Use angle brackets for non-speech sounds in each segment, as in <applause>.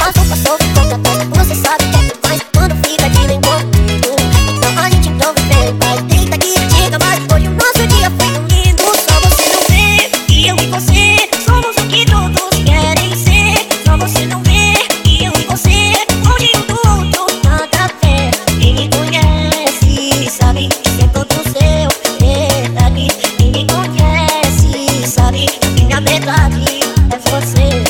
Passou, passou, peca, peca Você sabe o que é que faz quando fica de lengon Então a gente não vive mais Deita aqui, diga mais Hoje o nosso dia foi lindo. Só você não vê que eu e você Somos o que todos querem ser. Só você não vê que eu e você Onde um do outro nada tem Quem me conhece sabe que é todo seu Verdade Quem me conhece sabe que minha metade é você.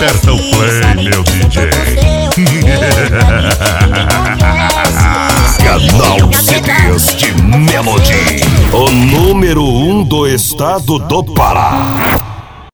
Aperta o play, meu DJ. <laughs> Canal CDs de Melody. O número um do estado do Pará.